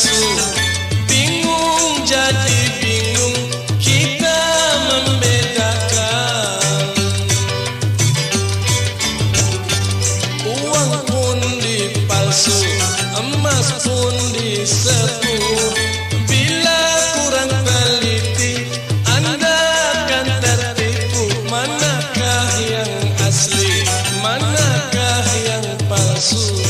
palsu Bingung jadi bingung Kita membedakan. Uang pun dipalsu Emas pun disepu. Bila kurang teliti Anda akan tertipu. Manakah yang asli? Manakah yang palsu?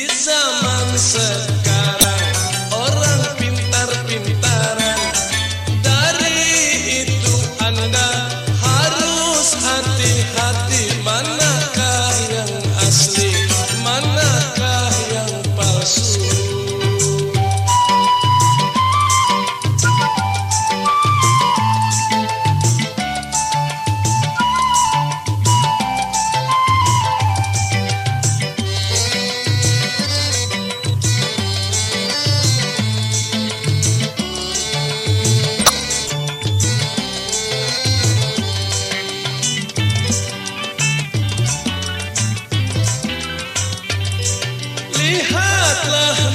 bir zamansa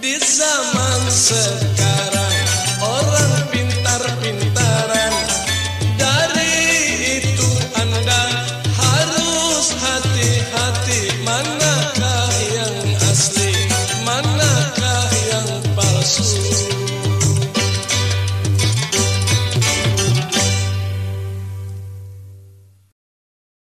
di zaman sekarang